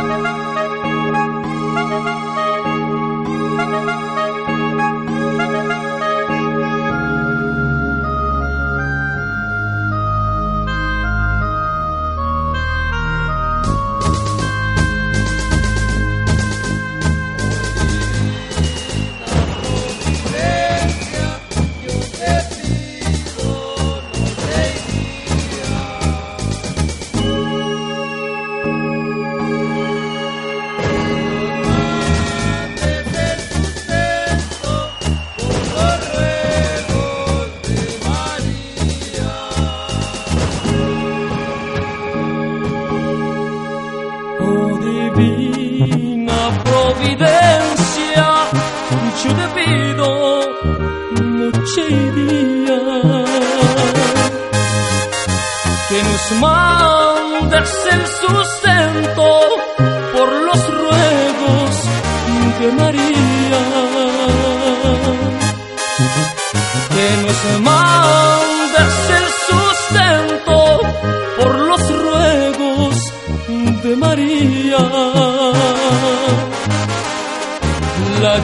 thank you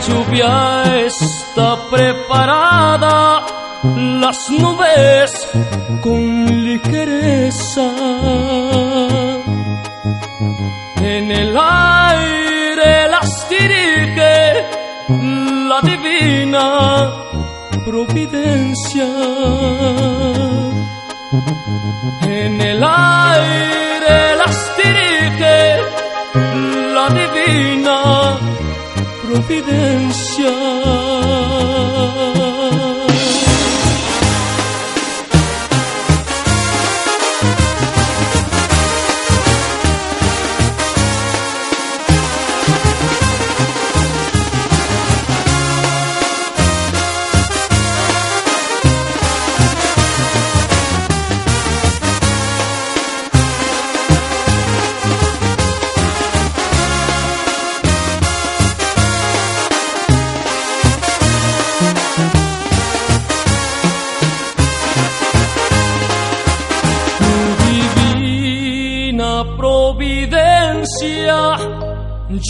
lluvia está preparada, las nubes con ligereza en el aire las dirige la divina providencia. En el aire las dirige la divina providencia providencia.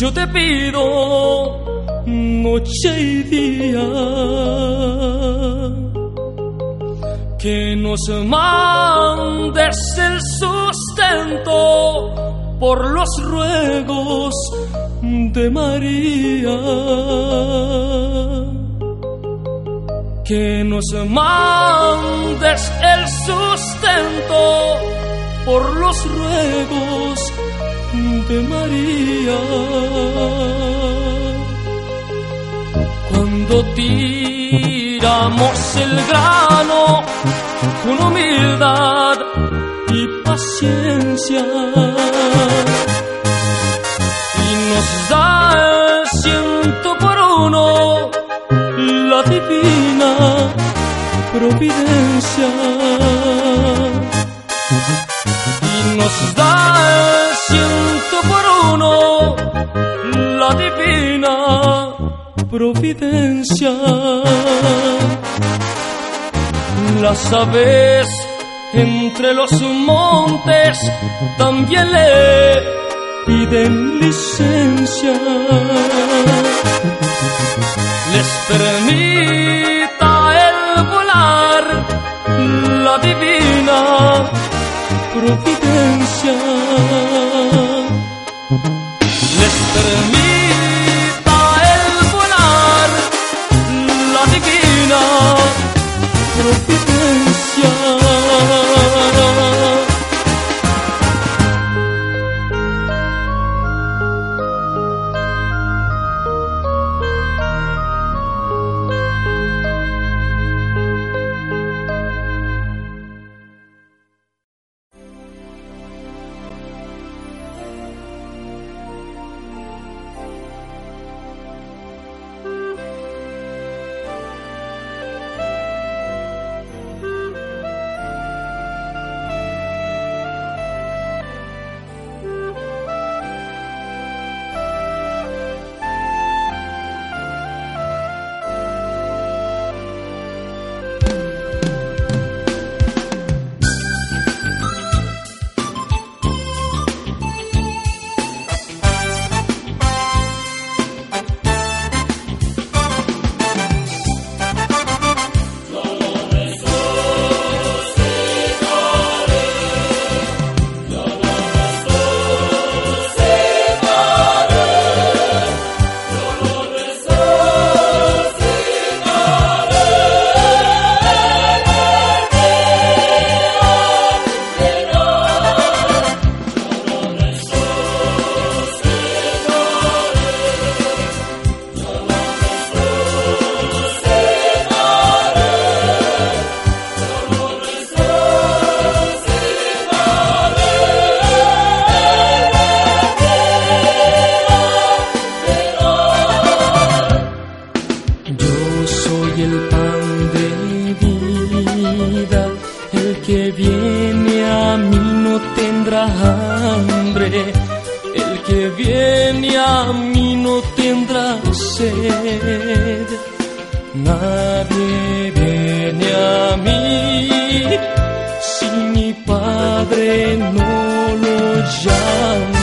Yo te pido noche y día que nos mandes el sustento por los ruegos de María. Que nos mandes el sustento por los ruegos de María. Cuando tiramos el grano con humildad y paciencia y nos da el ciento por uno la divina providencia providencia. Las aves entre los montes también le piden licencia. Les permita el volar la divina providencia. Les permita Nadie viene a mí si mi padre no lo llama.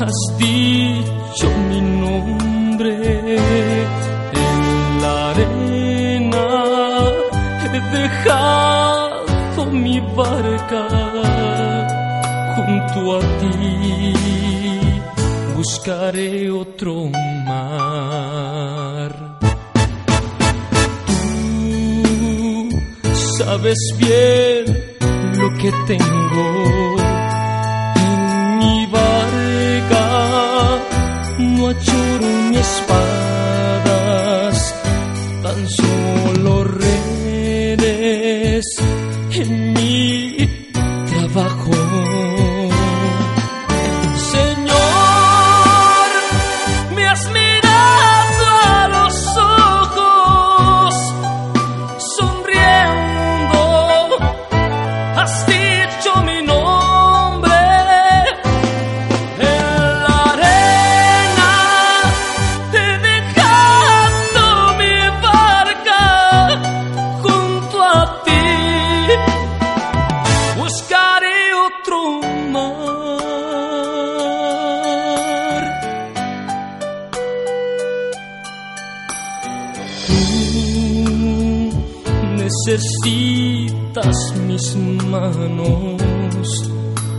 has dicho mi nombre en la arena. He dejado mi barca junto a ti. Buscaré otro mar. Tú sabes bien lo que tengo. Nuoce mi spalla necesitas mis manos,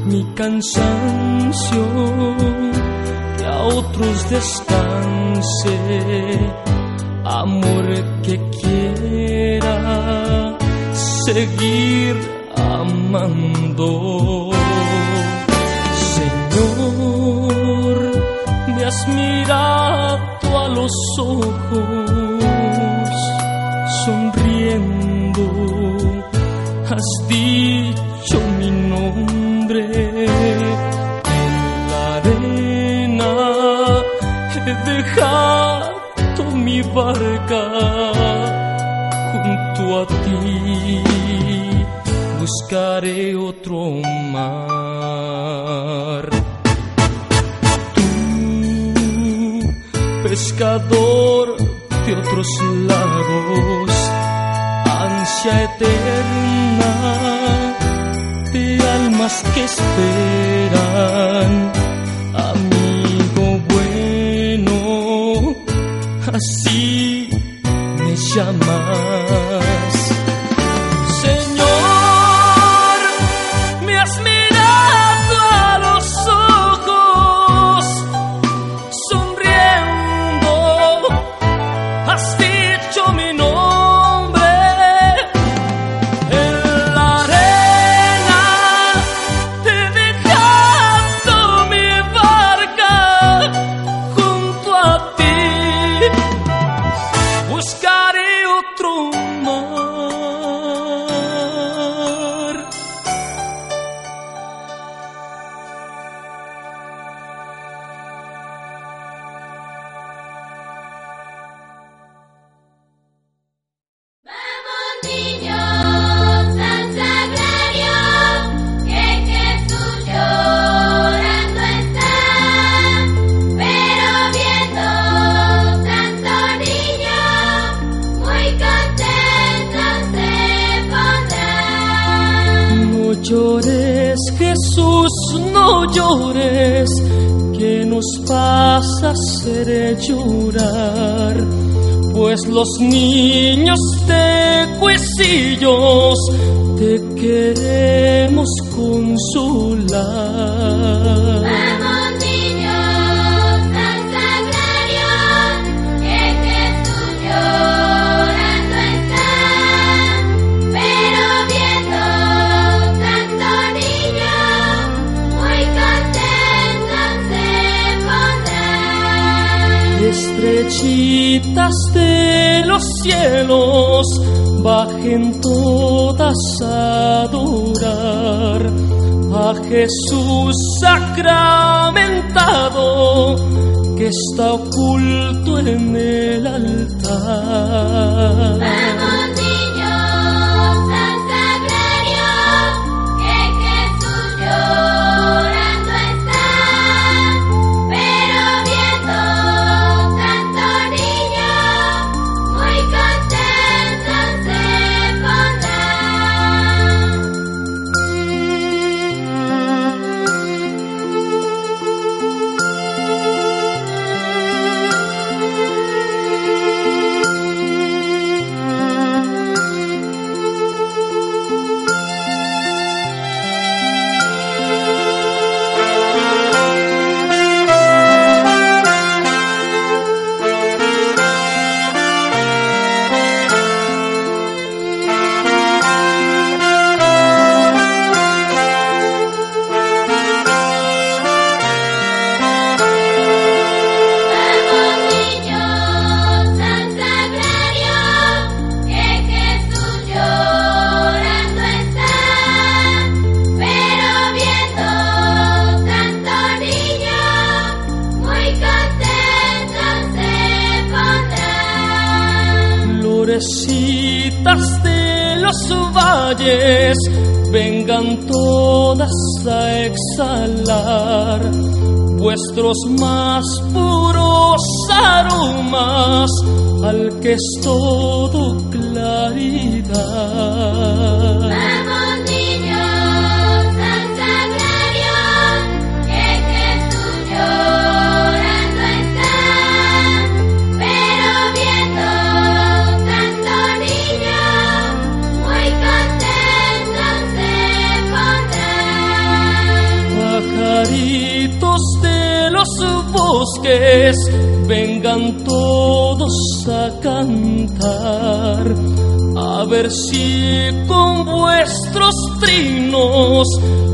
mi cansancio, que a otros descanse, amor que quiera seguir amando. Señor, me has mirado a los ojos, dejado mi barca junto a ti, buscaré otro mar. Tú, pescador de otros lagos, ansia eterna de almas que esperan, amigo vas a hacer llorar. Pues los niños de cuecillos te queremos consolar. De los cielos bajen todas a adorar a Jesús sacramentado que está oculto en el altar. Vengan todos a cantar. A ver si con vuestros trinos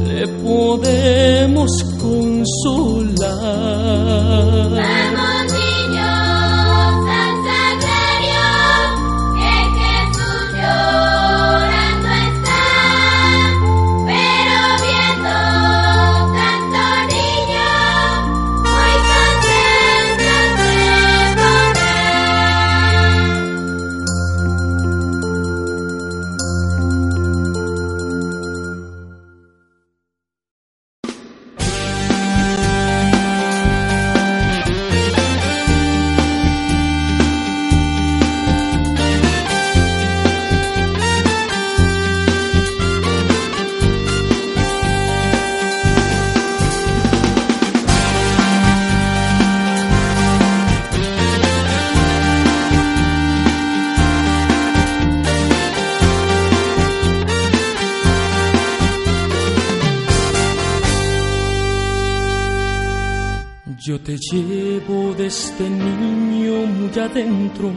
le podemos consolar. Llevo desde niño muy adentro.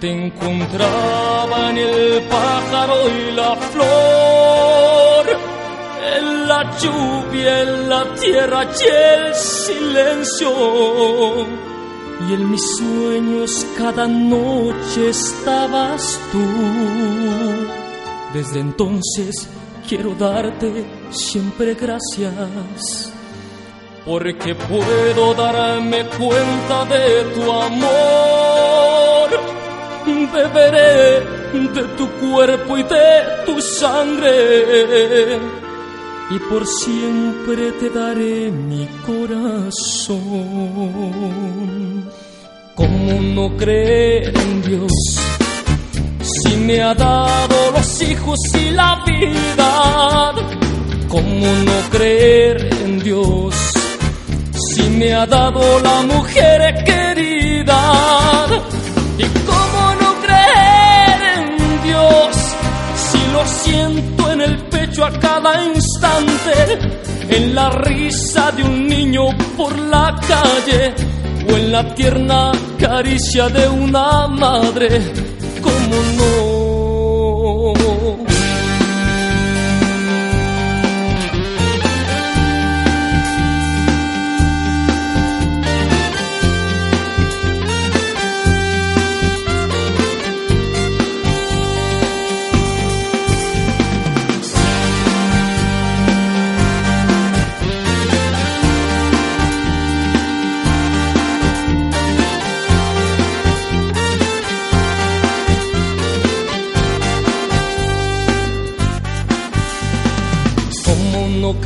Te encontraba en el pájaro y la flor, en la lluvia, en la tierra y el silencio. Y en mis sueños cada noche estabas tú. Desde entonces quiero darte siempre gracias porque puedo darme cuenta de tu amor. Beberé de tu cuerpo y de tu sangre, y por siempre te daré mi corazón. ¿Cómo no creer en Dios? Si me ha dado los hijos y la vida, ¿cómo no creer en Dios? Si me ha dado la mujer querida, ¿y cómo no creer en Dios? Si lo siento en el pecho a cada instante, en la risa de un niño por la calle, o en la tierna caricia de una madre, ¿cómo no?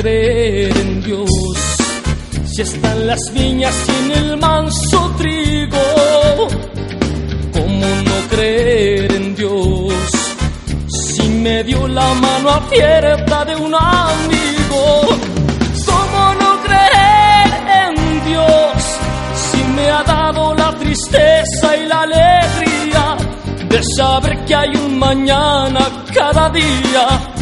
Creer en Dios? Si están las viñas y en el manso trigo. ¿Cómo no creer en Dios? Si me dio la mano abierta de un amigo. ¿Cómo no creer en Dios? Si me ha dado la tristeza y la alegría de saber que hay un mañana cada día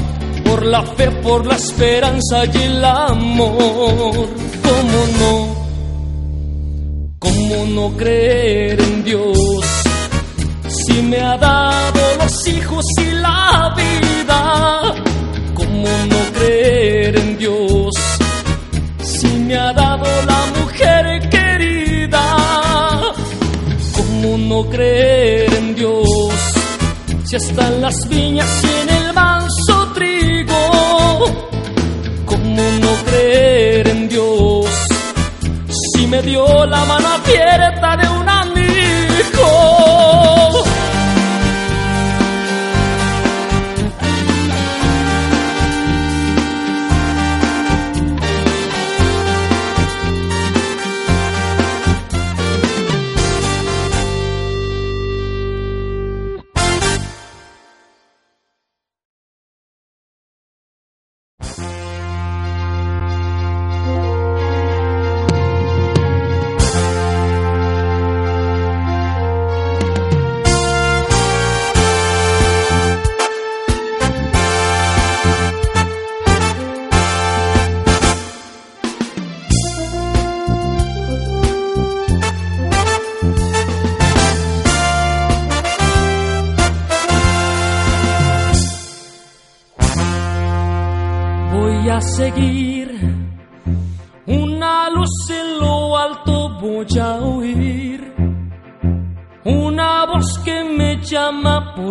por la fe, por la esperanza y el amor. ¿Cómo no? ¿Cómo no creer en Dios? Si me ha dado los hijos y la vida, ¿cómo no creer en Dios? Si me ha dado la mujer querida, ¿cómo no creer en Dios? Si están las viñas y en el en Dios? Si me dio la mano abierta de un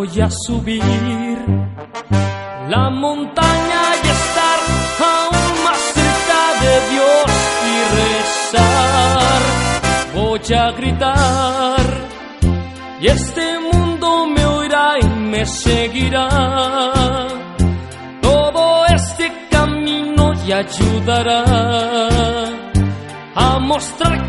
voy a subir. La montaña y estar aún más cerca de Dios y rezar. Voy a gritar y este mundo me oirá y me seguirá. Todo este camino y ayudará a mostrar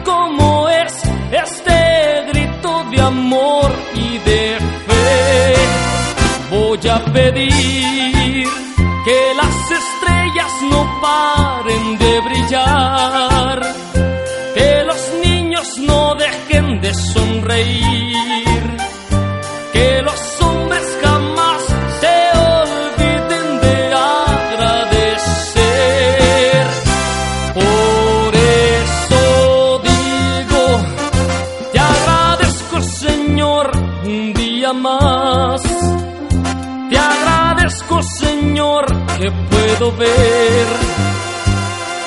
Voy a pedir que las estrellas no paren de brillar, que los niños no dejen de sonreír, que los puedo ver.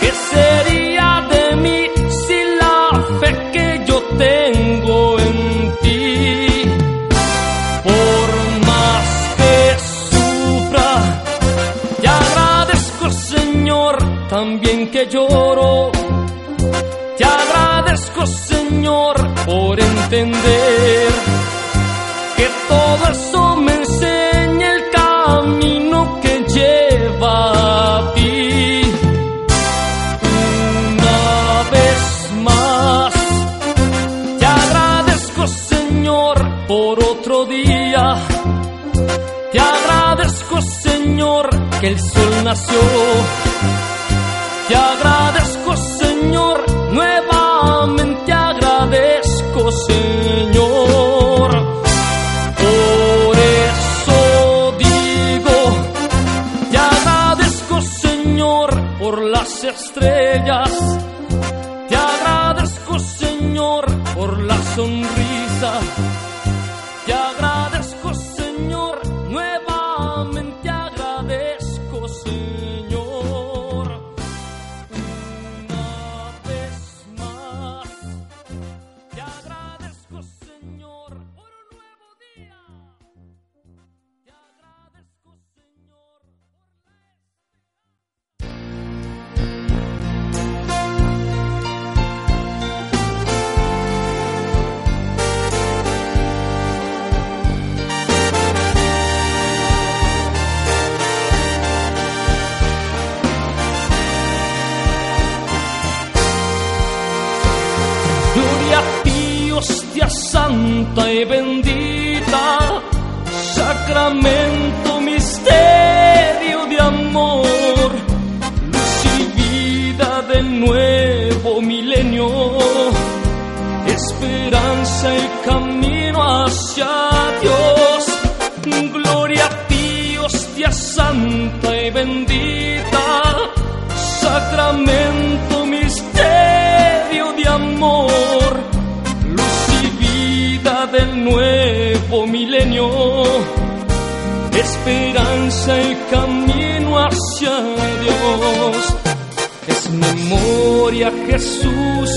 ¿Qué sería de mí sin la fe que yo tengo en ti? Por más que sufra, te agradezco Señor también que lloro. Te agradezco Señor por entender el sol nació. Camino hacia Dios. Es memoria Jesús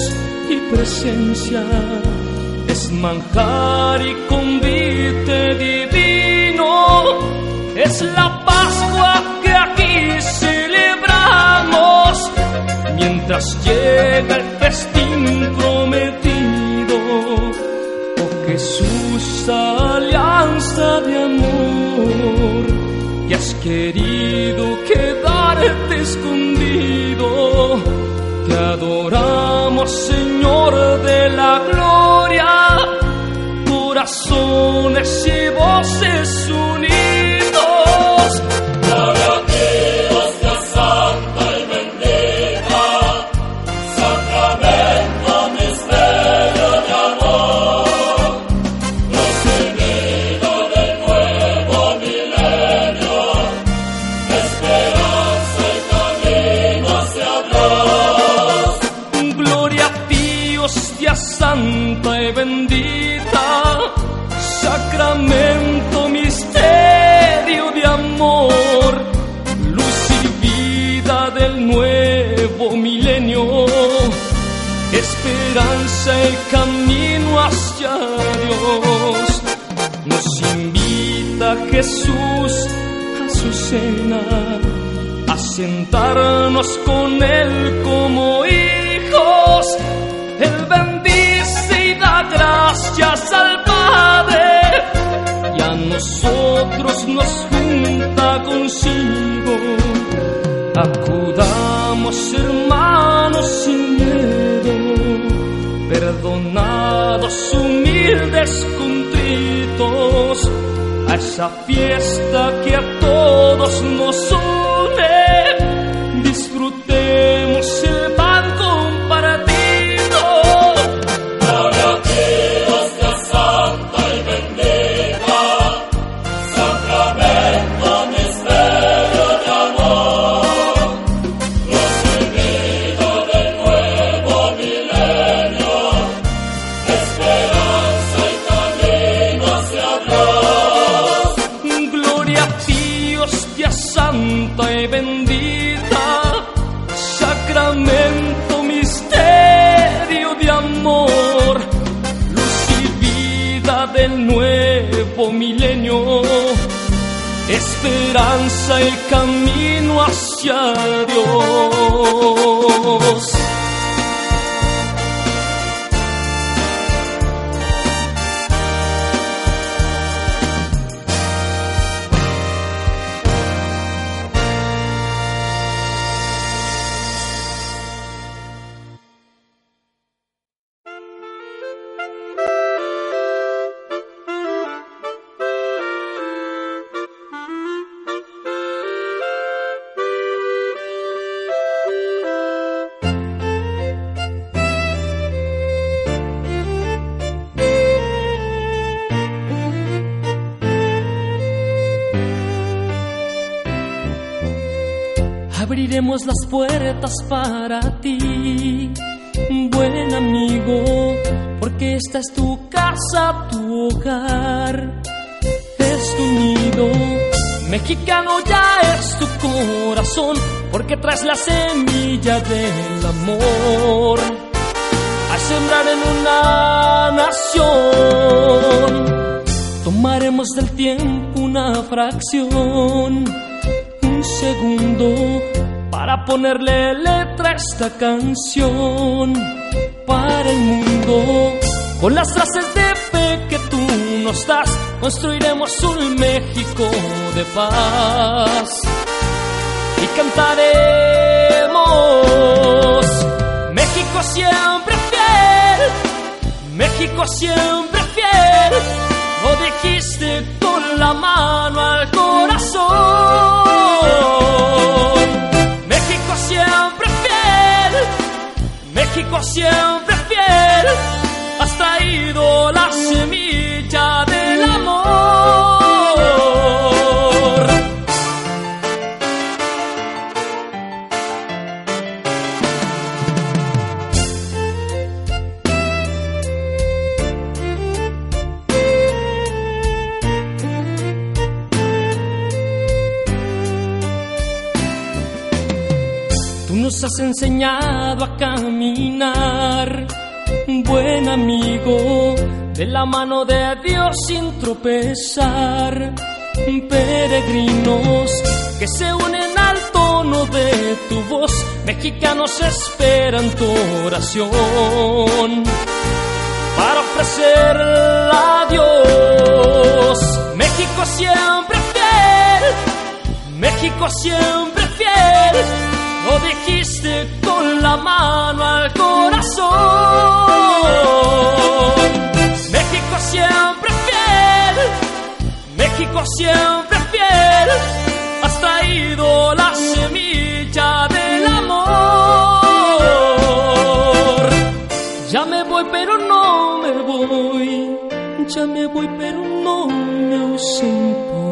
y presencia, es manjar y convite divino, es la Pascua que aquí celebramos mientras llega el festín prometido. Oh Jesús, querido quedarte escondido. Te adoramos, Señor de la gloria, corazones y voces unidos. Cena, a sentarnos con Él como hijos. Él bendice y da gracias al Padre y a nosotros nos junta consigo. Acudamos hermanos sin miedo, perdonados, humildes, contritos, a esa fiesta que a Abriremos las puertas para ti, buen amigo, porque esta es tu casa, tu hogar, es tu nido. Mexicano ya es tu corazón, porque traes la semilla del amor a sembrar en una nación. Tomaremos del tiempo una fracción un segundo para ponerle letra a esta canción para el mundo. Con las frases de fe que tú nos das, construiremos un México de paz y cantaremos México siempre fiel, México siempre fiel. Lo dijiste con la mano al corazón. México siempre fiel. Enseñado a caminar, buen amigo, de la mano de Dios sin tropezar. Peregrinos que se unen al tono de tu voz, mexicanos esperan tu oración para ofrecerla a Dios. México siempre fiel, México siempre fiel. Lo dijiste con la mano al corazón. México siempre fiel, México siempre fiel. Has traído la semilla del amor. Ya me voy, pero no me voy. Ya me voy, pero no me ausento.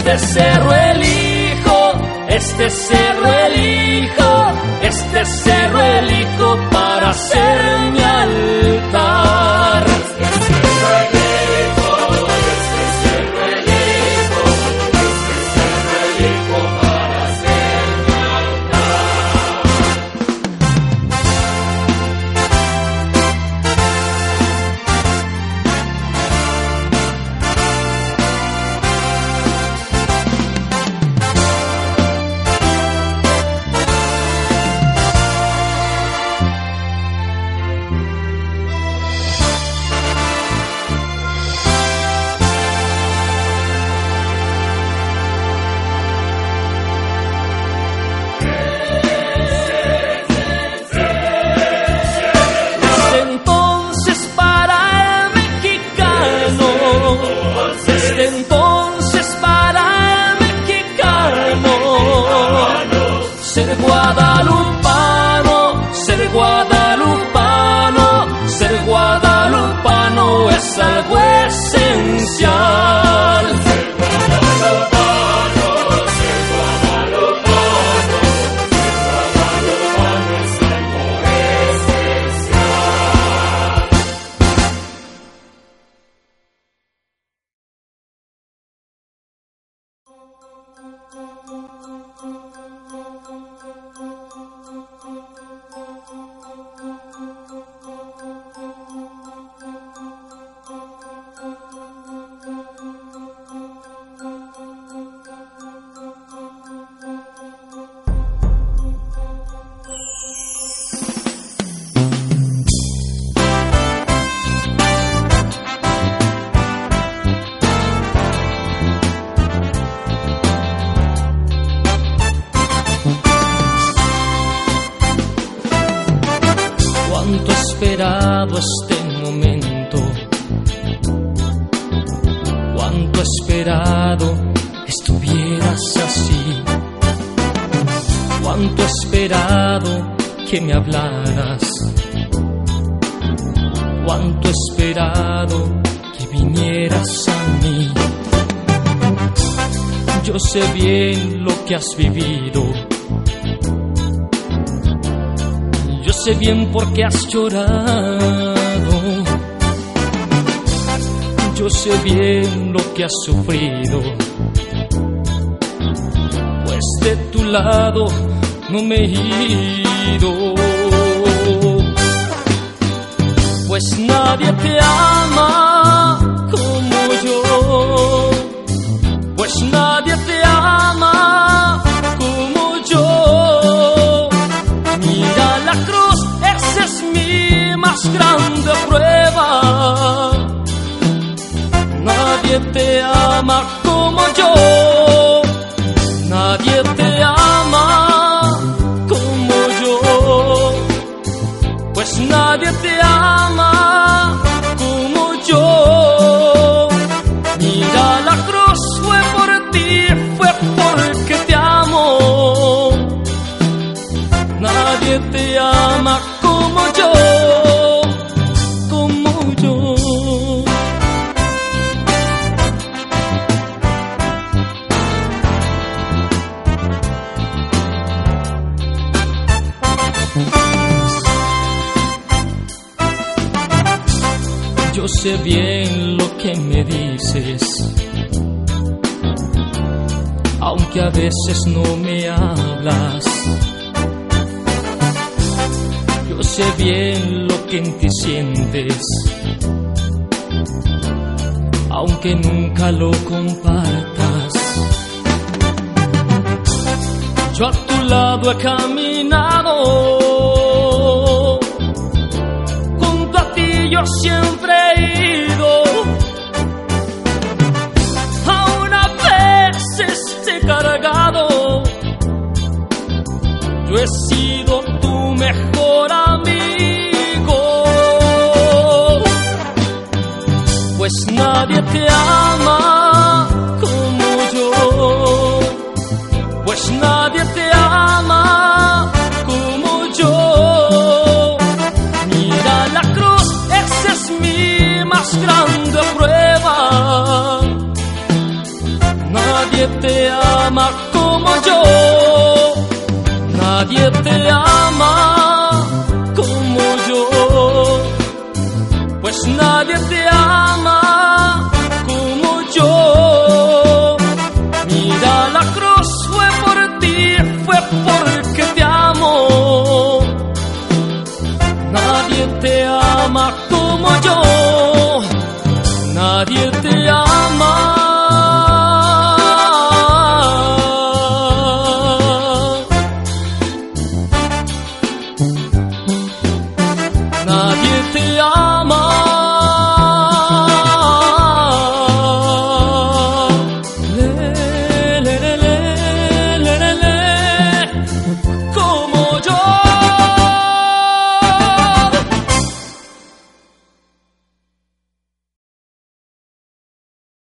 Este cerro elijo, este cerro elijo, este cerro elijo para ser mi he esperado estuvieras así, cuánto esperado que me hablaras, cuánto esperado que vinieras a mí. Yo sé bien lo que has vivido. Yo sé bien por qué has llorado. Yo sé bien lo que has sufrido. Pues de tu lado no me he ido. Pues nadie te ama como yo. Pues nadie te ama como yo. Mira la cruz, esa es mi más grande prueba. Nadie te ama como yo. Lo compartas. Yo a tu lado he caminado,